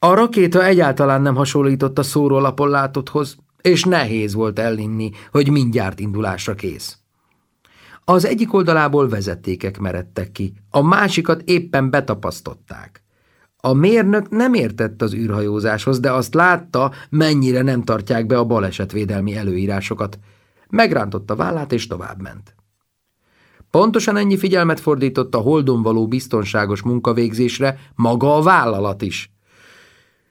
A rakéta egyáltalán nem hasonlított a szórólapon látotthoz, és nehéz volt elinni, hogy mindjárt indulásra kész. Az egyik oldalából vezetékek meredtek ki, a másikat éppen betapasztották. A mérnök nem értett az űrhajózáshoz, de azt látta, mennyire nem tartják be a balesetvédelmi előírásokat. Megrántotta vállát és továbbment. Pontosan ennyi figyelmet fordított a holdon való biztonságos munkavégzésre maga a vállalat is.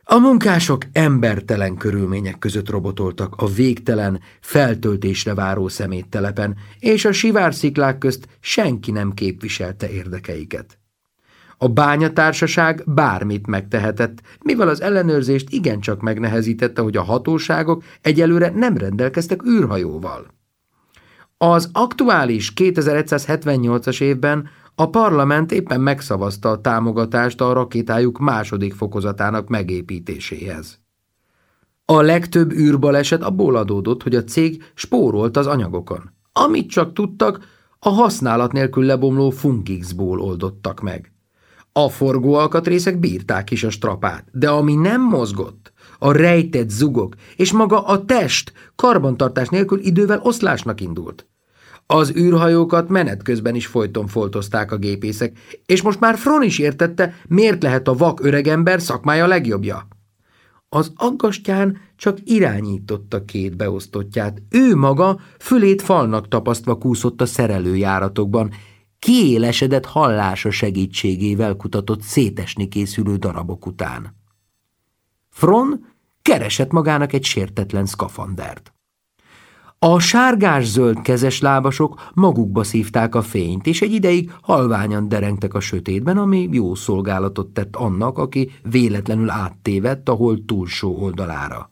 A munkások embertelen körülmények között robotoltak a végtelen, feltöltésre váró szeméttelepen, és a sivársziklák közt senki nem képviselte érdekeiket. A bányatársaság bármit megtehetett, mivel az ellenőrzést igencsak megnehezítette, hogy a hatóságok egyelőre nem rendelkeztek űrhajóval. Az aktuális 2178-as évben a parlament éppen megszavazta a támogatást a rakétájuk második fokozatának megépítéséhez. A legtöbb űrbaleset abból adódott, hogy a cég spórolt az anyagokon. Amit csak tudtak, a használat nélkül lebomló funkixból oldottak meg. A forgóalkatrészek bírták is a strapát, de ami nem mozgott, a rejtett zugok és maga a test karbantartás nélkül idővel oszlásnak indult. Az űrhajókat menet közben is folyton foltozták a gépészek, és most már Fron is értette, miért lehet a vak öregember szakmája legjobbja. Az aggastyán csak irányította két beosztottját. Ő maga fölét falnak tapasztva kúszott a szerelőjáratokban, kiélesedett hallása segítségével kutatott szétesni készülő darabok után. Fron keresett magának egy sértetlen szkafandert. A sárgás-zöld kezes lábasok magukba szívták a fényt, és egy ideig halványan derengtek a sötétben, ami jó szolgálatot tett annak, aki véletlenül áttévedt a hold túlsó oldalára.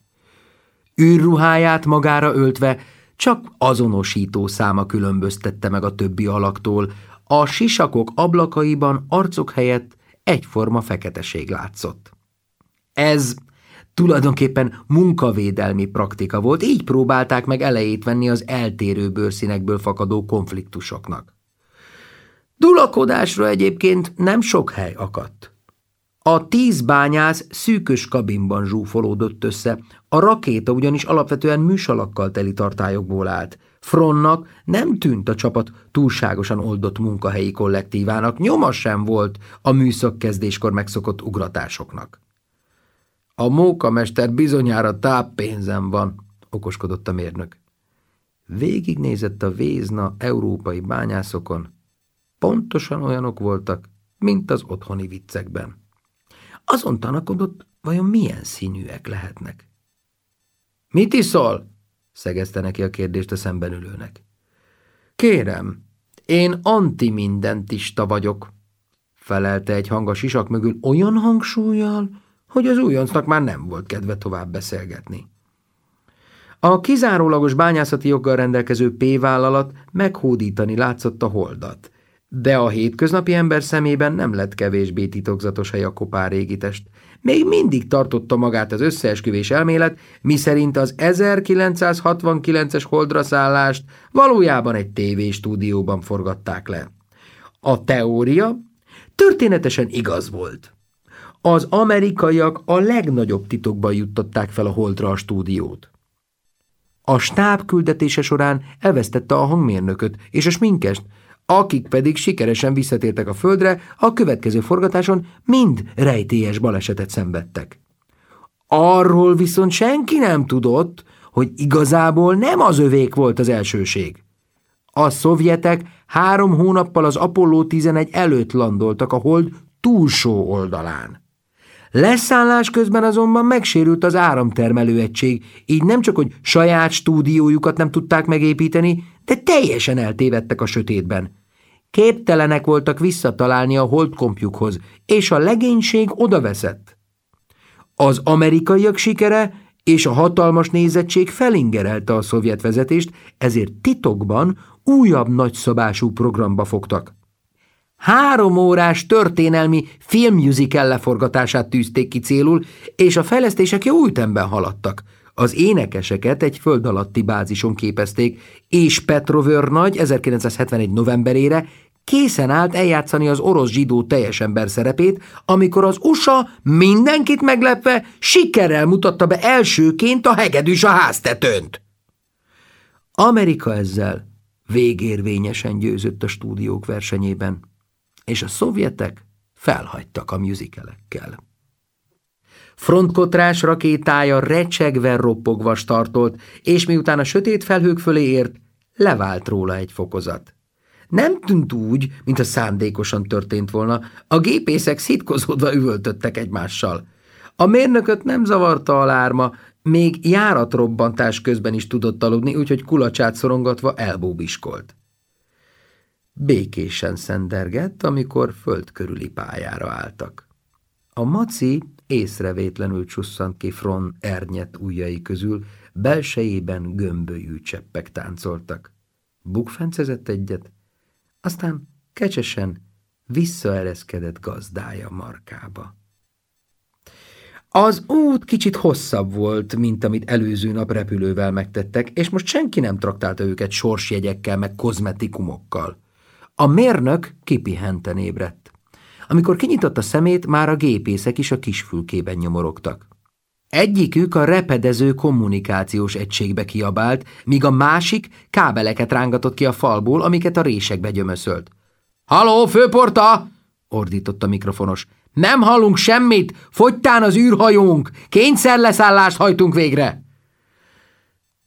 Űrruháját magára öltve csak azonosító száma különböztette meg a többi alaktól, a sisakok ablakaiban arcok helyett egyforma feketeség látszott. Ez Tulajdonképpen munkavédelmi praktika volt, így próbálták meg elejét venni az eltérő bőrszínekből fakadó konfliktusoknak. Dulakodásra egyébként nem sok hely akadt. A tíz bányász szűkös kabinban zsúfolódott össze, a rakéta ugyanis alapvetően műsalakkal teli tartályokból állt. Fronnak nem tűnt a csapat túlságosan oldott munkahelyi kollektívának, nyoma sem volt a műszak kezdéskor megszokott ugratásoknak. A mókamester bizonyára táppénzem van, okoskodott a mérnök. Végignézett a vézna európai bányászokon. Pontosan olyanok voltak, mint az otthoni viccekben. Azon tanakodott, vajon milyen színűek lehetnek. Mit iszol? szegezte neki a kérdést a szemben ülőnek. Kérem, én antimindentista vagyok, felelte egy hang a sisak mögül olyan hangsúlyjal, hogy az újoncnak már nem volt kedve tovább beszélgetni. A kizárólagos bányászati joggal rendelkező P-vállalat meghódítani látszott a holdat, de a hétköznapi ember szemében nem lett kevésbé titokzatos a Jakopár régitest. Még mindig tartotta magát az összeesküvés elmélet, miszerint az 1969-es holdra szállást valójában egy tévéstúdióban forgatták le. A teória történetesen igaz volt. Az amerikaiak a legnagyobb titokban juttatták fel a holdra a stúdiót. A stáb küldetése során elvesztette a hangmérnököt és a sminkest, akik pedig sikeresen visszatértek a földre, a következő forgatáson mind rejtélyes balesetet szenvedtek. Arról viszont senki nem tudott, hogy igazából nem az övék volt az elsőség. A szovjetek három hónappal az Apollo 11 előtt landoltak a hold túlsó oldalán. Leszállás közben azonban megsérült az áramtermelő egység, így nem csak, hogy saját stúdiójukat nem tudták megépíteni, de teljesen eltévedtek a sötétben. Képtelenek voltak visszatalálni a holdkompjukhoz, és a legénység odaveszett. Az amerikaiak sikere és a hatalmas nézettség felingerelte a szovjet vezetést, ezért titokban újabb nagyszabású programba fogtak. Három órás történelmi filmmusical leforgatását tűzték ki célul, és a fejlesztések jó ütemben haladtak. Az énekeseket egy föld alatti bázison képezték, és Petrovör nagy 1971 novemberére készen állt eljátszani az orosz zsidó teljes ember szerepét, amikor az USA mindenkit meglepve sikerrel mutatta be elsőként a hegedűs a háztetőnt. Amerika ezzel végérvényesen győzött a stúdiók versenyében, és a szovjetek felhagytak a műzikelekkel. Frontkotrás rakétája recsegve roppogva startolt, és miután a sötét felhők fölé ért, levált róla egy fokozat. Nem tűnt úgy, mint a szándékosan történt volna, a gépészek szitkozódva üvöltöttek egymással. A mérnököt nem zavarta a lárma, még járatrobbantás közben is tudott aludni, úgyhogy kulacsát szorongatva elbóbiskolt. Békésen szendergett, amikor föld körüli pályára álltak. A maci észrevétlenül csusszant ki Fron ernyet ujjai közül, belsejében gömbölyű cseppek táncoltak. Bukfencezett egyet, aztán kecsesen visszaereszkedett gazdája markába. Az út kicsit hosszabb volt, mint amit előző nap repülővel megtettek, és most senki nem traktálta őket sorsjegyekkel meg kozmetikumokkal. A mérnök kipihenten ébredt. Amikor kinyitotta szemét, már a gépészek is a kisfülkében nyomorogtak. Egyikük a repedező kommunikációs egységbe kiabált, míg a másik kábeleket rángatott ki a falból, amiket a résekbe gyömöszölt. – Haló, főporta! – ordított a mikrofonos. – Nem hallunk semmit! Fogytán az űrhajónk! Kényszerleszállást hajtunk végre!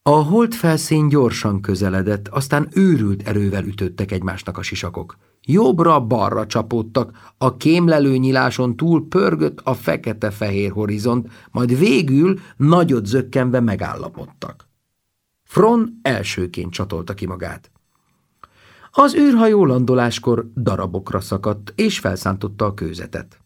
A holdfelszín gyorsan közeledett, aztán őrült erővel ütöttek egymásnak a sisakok. Jobbra-balra csapódtak, a kémlelő nyiláson túl pörgött a fekete-fehér horizont, majd végül nagyot zökkenve megállapodtak. Fron elsőként csatolta ki magát. Az űrhajó landoláskor darabokra szakadt, és felszántotta a kőzetet.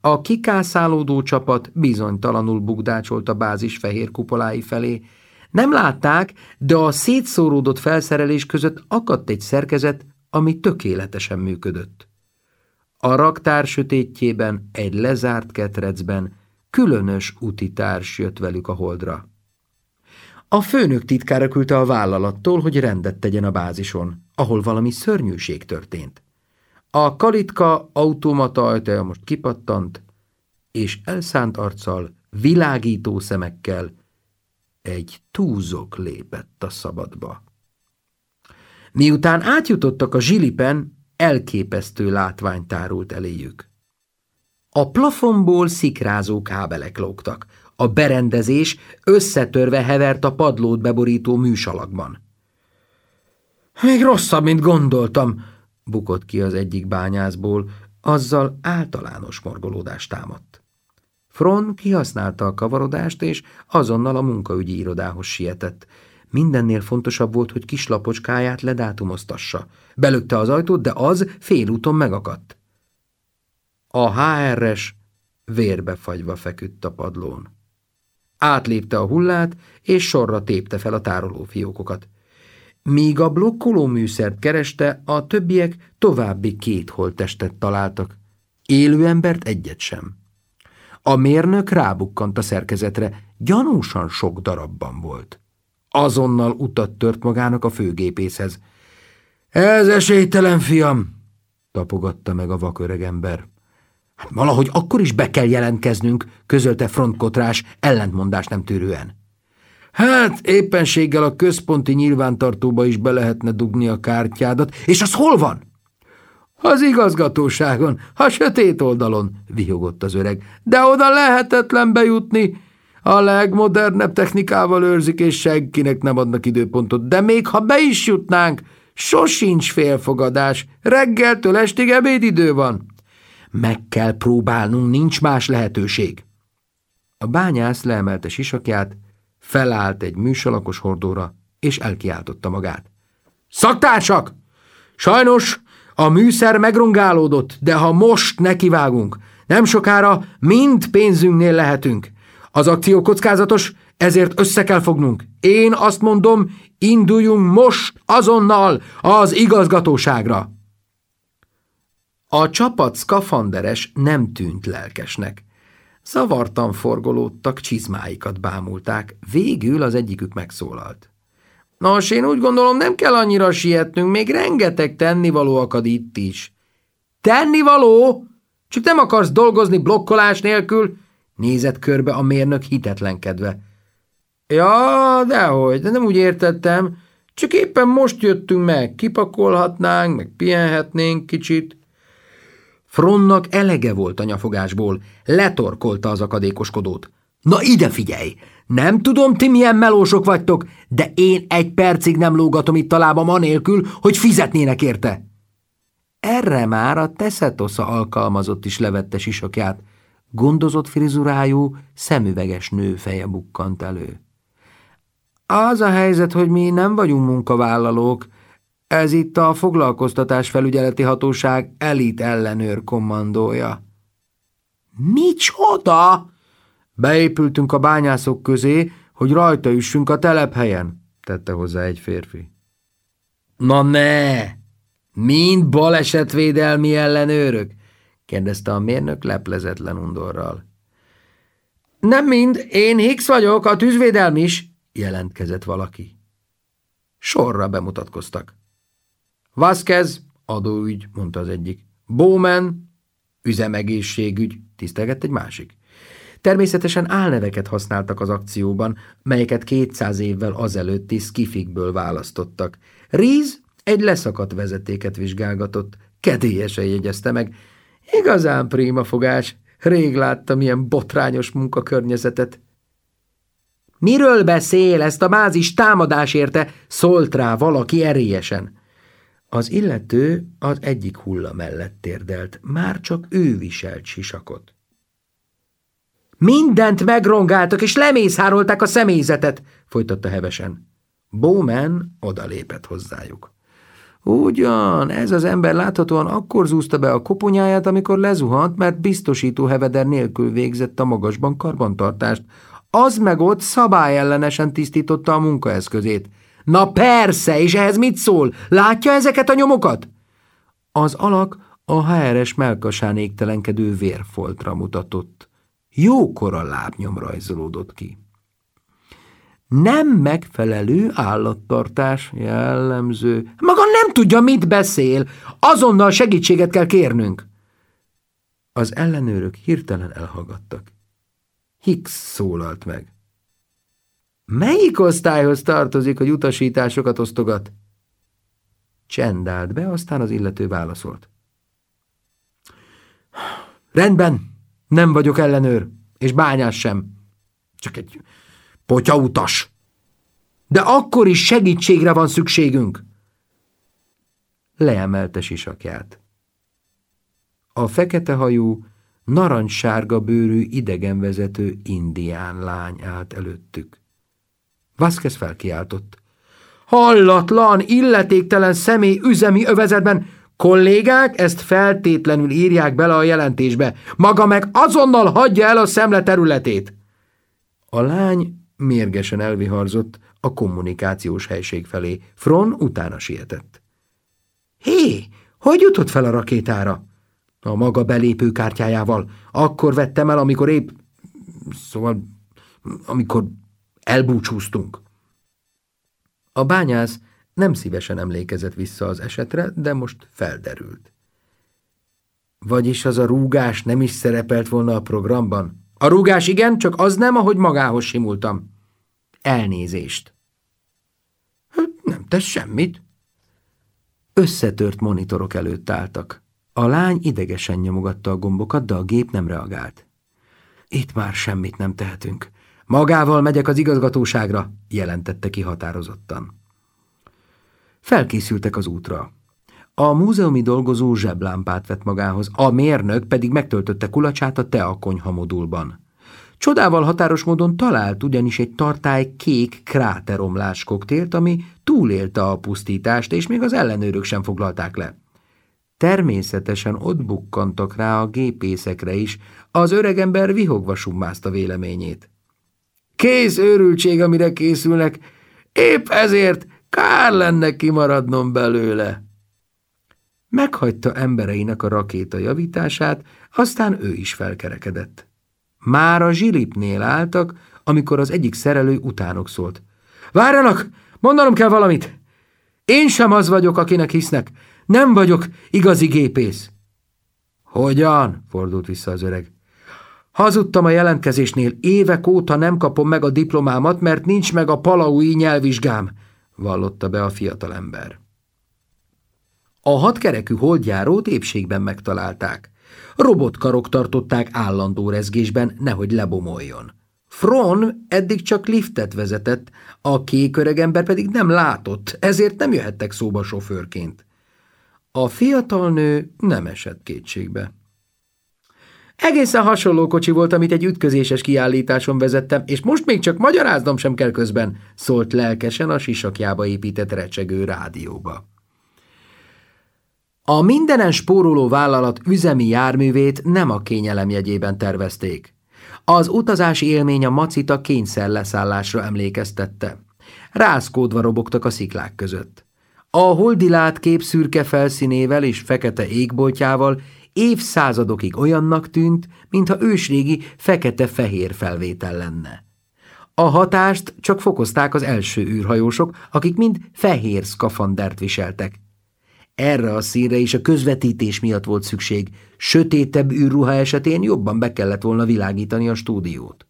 A kikászálódó csapat bizonytalanul bugdácsolt a bázis fehér kupolái felé. Nem látták, de a szétszóródott felszerelés között akadt egy szerkezet, ami tökéletesen működött. A raktár sötétjében, egy lezárt ketrecben különös utitárs jött velük a holdra. A főnök titkára küldte a vállalattól, hogy rendet tegyen a bázison, ahol valami szörnyűség történt. A kalitka automata ajtaja most kipattant, és elszánt arccal, világító szemekkel egy túzok lépett a szabadba. Miután átjutottak a zsilipen, elképesztő látvány tárult eléjük. A plafonból szikrázó kábelek lógtak, a berendezés összetörve hevert a padlót beborító műsalakban. Még rosszabb, mint gondoltam, bukott ki az egyik bányászból, azzal általános morgolódást támadt. Fron kihasználta a kavarodást, és azonnal a munkaügyi irodához sietett. Mindennél fontosabb volt, hogy kislapocskáját ledátumoztassa. Belökte az ajtót, de az félúton megakadt. A HR-es vérbe fagyva feküdt a padlón. Átlépte a hullát, és sorra tépte fel a tárolófiókokat. Míg a blokkoló műszert kereste, a többiek további két holttestet találtak. Élő embert egyet sem. A mérnök rábukkant a szerkezetre, gyanúsan sok darabban volt. Azonnal utat tört magának a főgépészhez. Ez esélytelen, fiam, tapogatta meg a vaköregember. Hát valahogy akkor is be kell jelentkeznünk, közölte frontkotrás ellentmondás nem tűrően. Hát, éppenséggel a központi nyilvántartóba is be lehetne dugni a kártyádat, és az hol van? Az igazgatóságon, a sötét oldalon, vihogott az öreg. De oda lehetetlen bejutni, a legmodernebb technikával őrzik, és senkinek nem adnak időpontot. De még ha be is jutnánk, sosincs félfogadás. Reggeltől estig ebédidő van. Meg kell próbálnunk, nincs más lehetőség. A bányász leemelte sisakját, felállt egy műsalakos hordóra, és elkiáltotta magát. Szaktársak! Sajnos a műszer megrongálódott, de ha most nekivágunk, nem sokára mind pénzünknél lehetünk. Az akció kockázatos, ezért össze kell fognunk. Én azt mondom, induljunk most, azonnal az igazgatóságra. A csapat szkafanderes nem tűnt lelkesnek. Zavartan forgolódtak, csizmáikat bámulták, végül az egyikük megszólalt. Nos, én úgy gondolom, nem kell annyira sietnünk, még rengeteg tennivaló akad itt is. Tennivaló? Csak nem akarsz dolgozni blokkolás nélkül? Nézett körbe a mérnök hitetlenkedve. Ja, dehogy, de nem úgy értettem. Csak éppen most jöttünk meg, kipakolhatnánk, meg pihenhetnénk kicsit. Fronnak elege volt a nyafogásból, letorkolta az akadékoskodót. Na ide figyelj! Nem tudom, ti milyen melósok vagytok, de én egy percig nem lógatom itt a lábam anélkül, hogy fizetnének érte. Erre már a teszetosza alkalmazott is levette sisakját. Gondozott frizurájú, szemüveges nő feje bukkant elő. Az a helyzet, hogy mi nem vagyunk munkavállalók, ez itt a foglalkoztatás felügyeleti hatóság elit ellenőr kommandója. Micsoda? Beépültünk a bányászok közé, hogy rajta üssünk a telephelyen, tette hozzá egy férfi. Na ne! Mind balesetvédelmi ellenőrök? kérdezte a mérnök leplezetlen undorral. Nem mind, én Hicks vagyok, a tűzvédelm is, jelentkezett valaki. Sorra bemutatkoztak. Vázquez, adóügy, mondta az egyik. Bowman, üzemegészségügy, tisztelgett egy másik. Természetesen álneveket használtak az akcióban, melyeket 200 évvel azelőtti skifikből választottak. Ríz egy leszakadt vezetéket vizsgálgatott, kedélyesen jegyezte meg. Igazán prima fogás, rég láttam ilyen botrányos munkakörnyezetet. Miről beszél, ezt a bázis támadás érte? Szólt rá valaki erélyesen. Az illető az egyik hulla mellett térdelt, már csak ő viselt sisakot. Mindent megrongáltak, és lemészárolták a személyzetet, folytatta hevesen. Bowman odalépett hozzájuk. Ugyan, ez az ember láthatóan akkor zúzta be a koponyáját, amikor lezuhant, mert biztosító heveder nélkül végzett a magasban karbantartást. Az meg ott szabályellenesen tisztította a munkaeszközét. Na persze, és ehhez mit szól? Látja ezeket a nyomokat? Az alak a HRS melkasán égtelenkedő vérfoltra mutatott. Jókora lábnyom rajzolódott ki. Nem megfelelő állattartás jellemző. Maga nem tudja, mit beszél. Azonnal segítséget kell kérnünk. Az ellenőrök hirtelen elhallgattak. Hicks szólalt meg. Melyik osztályhoz tartozik, hogy utasításokat osztogat? Csend állt be, aztán az illető válaszolt. Rendben, nem vagyok ellenőr, és bányás sem. Csak egy potyautas. De akkor is segítségre van szükségünk. Leemelte sisakját. A fekete hajú, narancssárga bőrű idegenvezető indián lány állt előttük. Vázquez felkiáltott. Hallatlan, illetéktelen személy üzemi övezetben. Kollégák, ezt feltétlenül írják bele a jelentésbe. Maga meg azonnal hagyja el a szemle területét. A lány mérgesen elviharzott a kommunikációs helység felé. Fron utána sietett. Hé, hogy jutott fel a rakétára? A maga belépőkártyájával. Akkor vettem el, amikor épp... Szóval, amikor Elbúcsúztunk. A bányász nem szívesen emlékezett vissza az esetre, de most felderült. Vagyis az a rúgás nem is szerepelt volna a programban? A rúgás igen, csak az nem, ahogy magához simultam. Elnézést. Hát nem tesz semmit. Összetört monitorok előtt álltak. A lány idegesen nyomogatta a gombokat, de a gép nem reagált. Itt már semmit nem tehetünk. Magával megyek az igazgatóságra, jelentette ki határozottan. Felkészültek az útra. A múzeumi dolgozó zseblámpát vett magához, a mérnök pedig megtöltötte kulacsát a tea konyha modulban. Csodával határos módon talált ugyanis egy tartály kék kráteromlás koktélt, ami túlélte a pusztítást, és még az ellenőrök sem foglalták le. Természetesen ott bukkantak rá a gépészekre is, az öregember vihogva summázta véleményét. Kész őrültség, amire készülnek, épp ezért kár lenne kimaradnom belőle. Meghagyta embereinek a rakéta javítását, aztán ő is felkerekedett. Már a zsilipnél álltak, amikor az egyik szerelő utánok szólt. Várjanak! Mondanom kell valamit. Én sem az vagyok, akinek hisznek. Nem vagyok igazi gépész. Hogyan? fordult vissza az öreg. Hazudtam a jelentkezésnél, évek óta nem kapom meg a diplomámat, mert nincs meg a palaui nyelvvizsgám, vallotta be a fiatalember. A hatkerekű holdjárót épségben megtalálták. Robotkarok tartották állandó rezgésben, nehogy lebomoljon. Fron eddig csak liftet vezetett, a kék öregember pedig nem látott, ezért nem jöhettek szóba sofőrként. A fiatal nő nem esett kétségbe. Egészen hasonló kocsi volt, amit egy ütközéses kiállításon vezettem, és most még csak magyaráznom sem kell közben, szólt lelkesen a sisakjába épített recsegő rádióba. A mindenen spóroló vállalat üzemi járművét nem a kényelem jegyében tervezték. Az utazási élmény a macita kényszer leszállásra emlékeztette. Rászkódva robogtak a sziklák között. A holdilát kép szürke felszínével és fekete égboltjával évszázadokig olyannak tűnt, mintha ősrégi fekete-fehér felvétel lenne. A hatást csak fokozták az első űrhajósok, akik mind fehér szkafandert viseltek. Erre a színre is a közvetítés miatt volt szükség. Sötétebb űrruha esetén jobban be kellett volna világítani a stúdiót.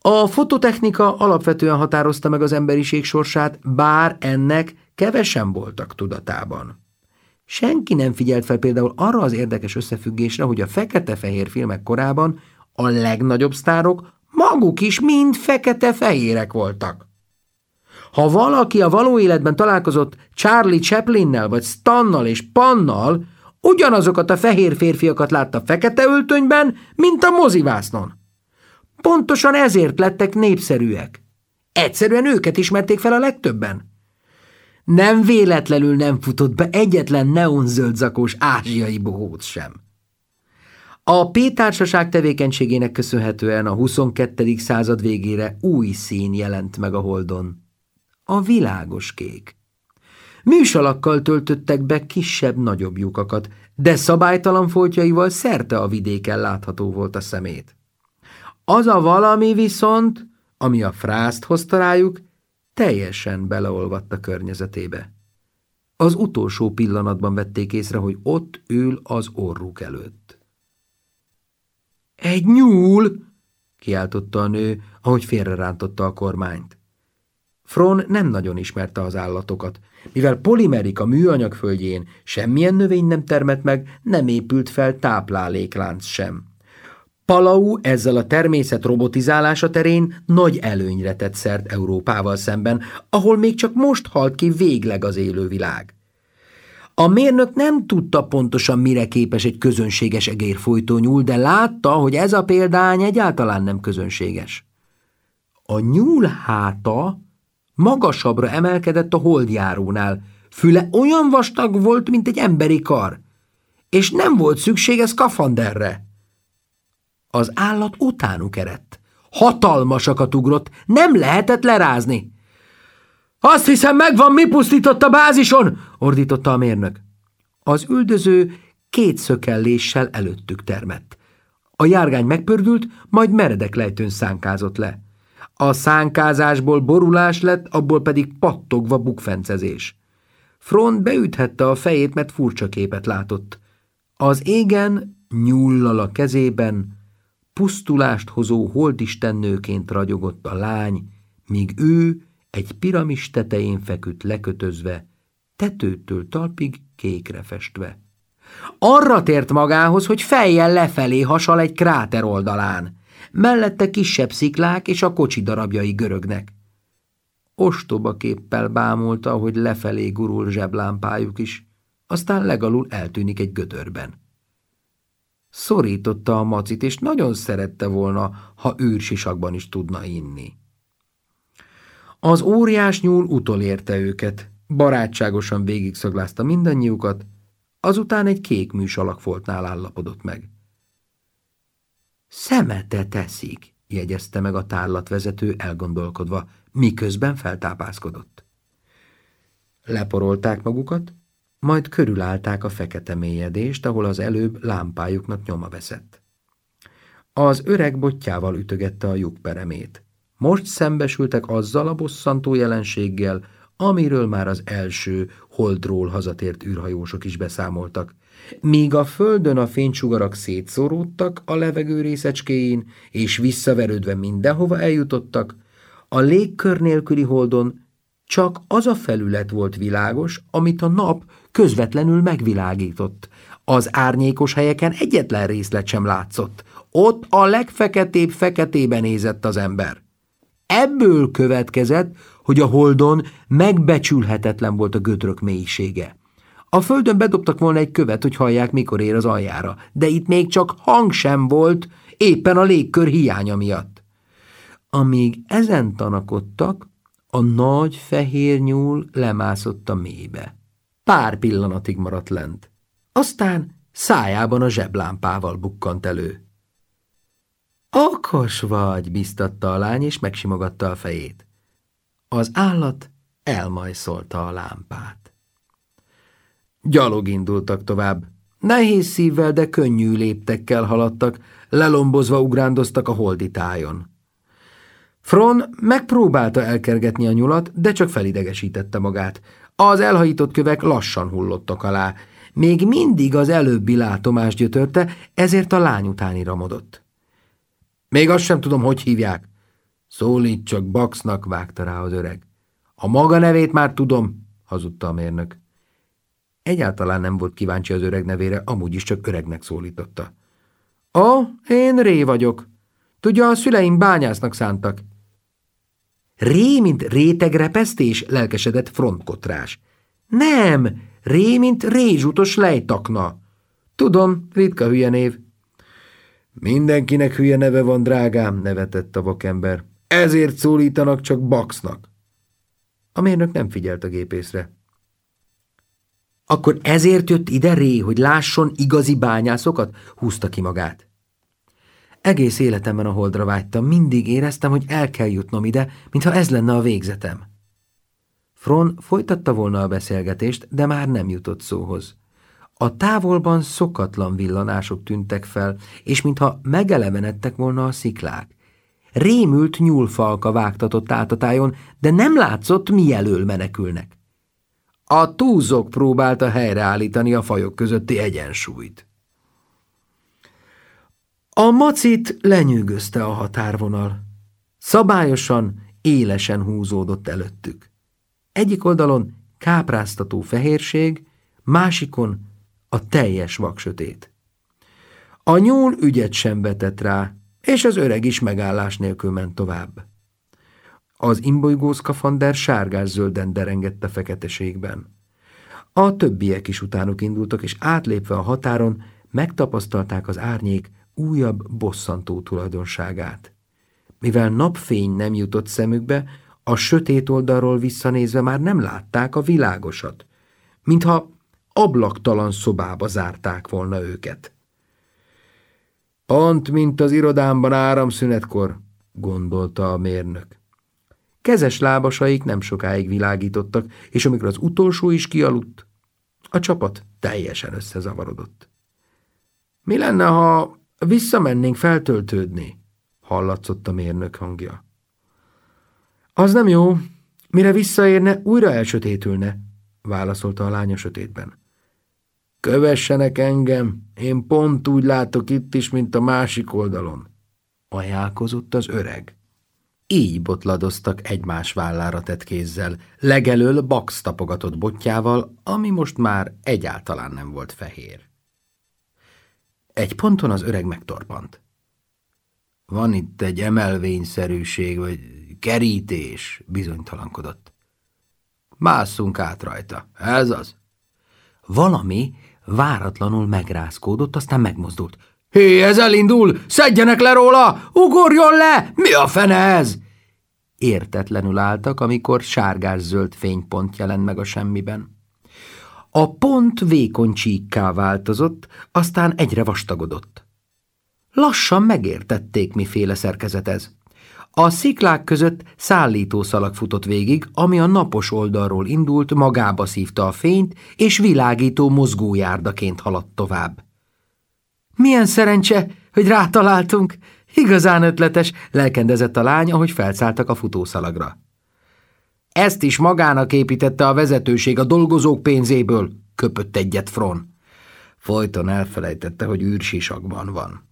A fototechnika alapvetően határozta meg az emberiség sorsát, bár ennek kevesen voltak tudatában. Senki nem figyelt fel például arra az érdekes összefüggésre, hogy a fekete-fehér filmek korában a legnagyobb sztárok maguk is mind fekete-fehérek voltak. Ha valaki a való életben találkozott Charlie Chaplinnel, vagy Stannal és Pannal, ugyanazokat a fehér férfiakat látta fekete öltönyben, mint a mozivásznon. Pontosan ezért lettek népszerűek. Egyszerűen őket ismerték fel a legtöbben. Nem véletlenül nem futott be egyetlen neonzöldzakós ázsiai bohóc sem. A P-társaság tevékenységének köszönhetően a 22. század végére új szín jelent meg a holdon. A világos kék. Műsalakkal töltöttek be kisebb-nagyobb lyukakat, de szabálytalan foltjaival szerte a vidéken látható volt a szemét. Az a valami viszont, ami a frászt hozta rájuk, teljesen beleolvadt a környezetébe. Az utolsó pillanatban vették észre, hogy ott ül az orruk előtt. Egy nyúl! kiáltotta a nő, ahogy félrerántotta a kormányt. Fron nem nagyon ismerte az állatokat, mivel Polimerika műanyag földjén semmilyen növény nem termett meg, nem épült fel tápláléklánc sem. Palau ezzel a természet robotizálása terén nagy előnyre tett szert Európával szemben, ahol még csak most halt ki végleg az élővilág. A mérnök nem tudta pontosan, mire képes egy közönséges egérfolytó nyúl, de látta, hogy ez a példány egyáltalán nem közönséges. A nyúl háta magasabbra emelkedett a holdjárónál, füle olyan vastag volt, mint egy emberi kar, és nem volt szüksége szkafanderre. Az állat utánuk erett. Hatalmasakat ugrott, nem lehetett lerázni. Azt hiszem, megvan, mi pusztított a bázison, ordította a mérnök. Az üldöző két szökelléssel előttük termett. A járgány megpördült, majd meredek lejtőn szánkázott le. A szánkázásból borulás lett, abból pedig pattogva bukfencezés. Front beüthette a fejét, mert furcsa képet látott. Az égen, nyullal a kezében, pusztulást hozó holdistennőként ragyogott a lány, míg ő egy piramis tetején feküdt lekötözve, tetőtől talpig kékre festve. Arra tért magához, hogy fejjel lefelé hasal egy kráter oldalán. Mellette kisebb sziklák és a kocsi darabjai görögnek. Ostoba képpel bámulta, hogy lefelé gurul zseblámpájuk is, aztán legalul eltűnik egy gödörben. Szorította a macit, és nagyon szerette volna, ha űrsisakban is tudna inni. Az óriás nyúl utolérte őket, barátságosan végigszaglázta mindannyiukat, azután egy kék műsalakfoltnál állapodott meg. Szemete teszik, jegyezte meg a tárlatvezető elgondolkodva, miközben feltápászkodott. Leporolták magukat, majd körülállták a fekete mélyedést, ahol az előbb lámpájuknak nyoma veszett. Az öreg botjával ütögette a lyuk peremét. Most szembesültek azzal a bosszantó jelenséggel, amiről már az első holdról hazatért űrhajósok is beszámoltak. Míg a földön a fénysugarak szétszóródtak a levegő részecskéjén, és visszaverődve mindenhova eljutottak, a légkör nélküli holdon csak az a felület volt világos, amit a nap közvetlenül megvilágított. Az árnyékos helyeken egyetlen részlet sem látszott. Ott a legfeketébb feketében nézett az ember. Ebből következett, hogy a holdon megbecsülhetetlen volt a gödrök mélysége. A földön bedobtak volna egy követ, hogy hallják, mikor ér az aljára, de itt még csak hang sem volt, éppen a légkör hiánya miatt. Amíg ezen tanakodtak, a nagy fehér nyúl lemászott a mélybe. Pár pillanatig maradt lent. Aztán szájában a zseblámpával bukkant elő. Okos vagy, biztatta a lány, és megsimogatta a fejét. Az állat elmajszolta a lámpát. Gyalog indultak tovább. Nehéz szívvel, de könnyű léptekkel haladtak, lelombozva ugrándoztak a holdi tájon. Fron megpróbálta elkergetni a nyulat, de csak felidegesítette magát. Az elhajított kövek lassan hullottak alá. Még mindig az előbbi látomás gyötörte, ezért a lány után iramodott. Még azt sem tudom, hogy hívják. Szólít csak Baxnak, vágta rá az öreg. A maga nevét már tudom, hazudta a mérnök. Egyáltalán nem volt kíváncsi az öreg nevére, amúgy is csak öregnek szólította. Ó, én Ré vagyok. Tudja, a szüleim bányásznak szántak. Ré, mint rétegrepesztés, lelkesedett frontkotrás. Nem, Ré, mint rézsutos lejtakna. Tudom, ritka hülye név. Mindenkinek hülye neve van, drágám, nevetett a vakember. Ezért szólítanak csak Baxnak. A mérnök nem figyelt a gépészre. Akkor ezért jött ide Ré, hogy lásson igazi bányászokat? Húzta ki magát. Egész életemben a holdra vágytam, mindig éreztem, hogy el kell jutnom ide, mintha ez lenne a végzetem. Fron folytatta volna a beszélgetést, de már nem jutott szóhoz. A távolban szokatlan villanások tűntek fel, és mintha megelevenedtek volna a sziklák. Rémült nyúlfalka vágtatott át a tájon, de nem látszott, mi elől menekülnek. A túzok próbálta helyreállítani a fajok közötti egyensúlyt. A macit lenyűgözte a határvonal. Szabályosan, élesen húzódott előttük. Egyik oldalon kápráztató fehérség, másikon a teljes vaksötét. A nyúl ügyet sem vetett rá, és az öreg is megállás nélkül ment tovább. Az imbolygó szkafander sárgás-zölden derengett a feketeségben. A többiek is utánuk indultak, és átlépve a határon megtapasztalták az árnyék újabb bosszantó tulajdonságát. Mivel napfény nem jutott szemükbe, a sötét oldalról visszanézve már nem látták a világosat, mintha ablaktalan szobába zárták volna őket. Pont, mint az irodámban áramszünetkor, gondolta a mérnök. Kezes lábasaik nem sokáig világítottak, és amikor az utolsó is kialudt, a csapat teljesen összezavarodott. Mi lenne, ha visszamennénk feltöltődni? hallatszott a mérnök hangja. Az nem jó, mire visszaérne, újra elsötétülne, válaszolta a lány a sötétben. Kövessenek engem, én pont úgy látok itt is, mint a másik oldalon, ajánlkozott az öreg. Így botladoztak egymás vállára tett kézzel, legelől Bax tapogatott botjával, ami most már egyáltalán nem volt fehér. Egy ponton az öreg megtorpant. Van itt egy emelvényszerűség, vagy kerítés, bizonytalankodott. Másszunk át rajta, ez az. Valami váratlanul megrázkódott, aztán megmozdult. Hé, ez elindul! Szedjenek le róla! Ugorjon le! Mi a fene ez? Értetlenül álltak, amikor sárgás-zöld fénypont jelent meg a semmiben. A pont vékony csíkká változott, aztán egyre vastagodott. Lassan megértették, miféle szerkezet ez. A sziklák között szállítószalag futott végig, ami a napos oldalról indult, magába szívta a fényt, és világító mozgójárdaként haladt tovább. Milyen szerencse, hogy rátaláltunk! Igazán ötletes, lelkendezett a lány, ahogy felszálltak a futószalagra. Ezt is magának építette a vezetőség a dolgozók pénzéből, köpött egyet Fron. Folyton elfelejtette, hogy űrsisakban van.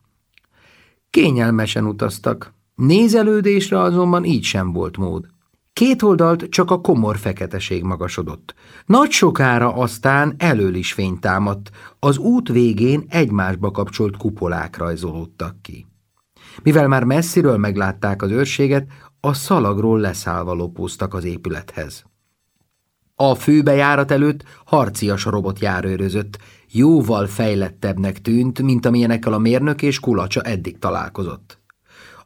Kényelmesen utaztak. Nézelődésre azonban így sem volt mód. Két oldalt csak a komor feketeség magasodott. Nagy sokára aztán elől is fény támadt, az út végén egymásba kapcsolt kupolák rajzolódtak ki. Mivel már messziről meglátták az őrséget, a szalagról leszállva lopóztak az épülethez. A főbejárat előtt harcias robot járőrözött, jóval fejlettebbnek tűnt, mint amilyenekkel a mérnök és kulacsa eddig találkozott.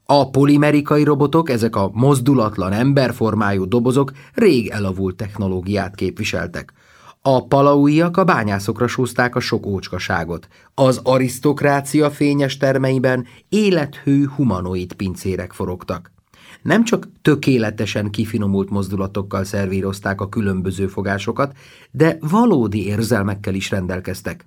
A polimerikai robotok, ezek a mozdulatlan emberformájú dobozok rég elavult technológiát képviseltek. A palaujjak a bányászokra súzták a sok ócskaságot. Az arisztokrácia fényes termeiben élethű humanoid pincérek forogtak. Nem csak tökéletesen kifinomult mozdulatokkal szervírozták a különböző fogásokat, de valódi érzelmekkel is rendelkeztek.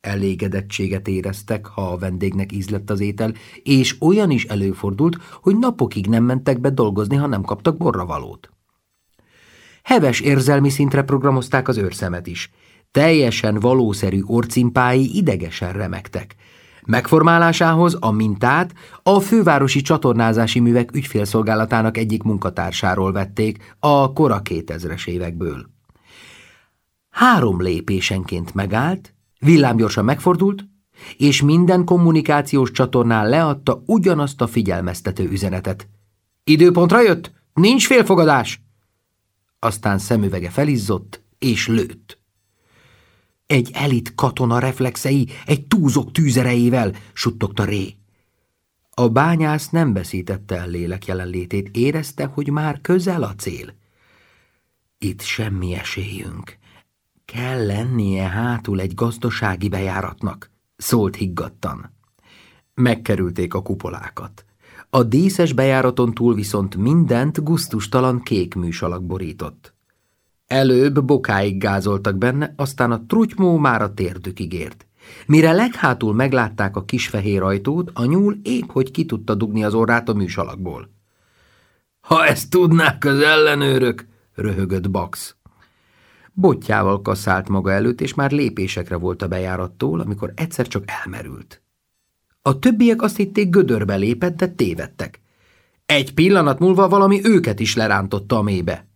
Elégedettséget éreztek, ha a vendégnek ízlett az étel, és olyan is előfordult, hogy napokig nem mentek be dolgozni, ha nem kaptak borravalót. Heves érzelmi szintre programozták az őrszemet is. Teljesen valószerű orcimpái idegesen remektek. Megformálásához a mintát a fővárosi csatornázási művek ügyfélszolgálatának egyik munkatársáról vették a kora 2000-es évekből. Három lépésenként megállt, villámgyorsan megfordult, és minden kommunikációs csatornán leadta ugyanazt a figyelmeztető üzenetet. Időpontra jött, nincs félfogadás! Aztán szemüvege felizzott, és lőtt. Egy elit katona reflexei, egy túzok tűzerejével, suttogta Ré. A bányász nem veszítette el lélek jelenlétét, érezte, hogy már közel a cél. Itt semmi esélyünk. Kell lennie hátul egy gazdasági bejáratnak, szólt higgadtan. Megkerülték a kupolákat. A díszes bejáraton túl viszont mindent guztustalan kék műsalak borított. Előbb bokáig gázoltak benne, aztán a trutymó már a térdükig ért. Mire leghátul meglátták a kis fehér ajtót, a nyúl épp hogy ki tudta dugni az orrát a műsalakból. Ha ezt tudnák az ellenőrök, röhögött Bax. Botjával kaszált maga előtt, és már lépésekre volt a bejárattól, amikor egyszer csak elmerült. A többiek azt hitték gödörbe lépett, de tévedtek. Egy pillanat múlva valami őket is lerántotta a mélybe.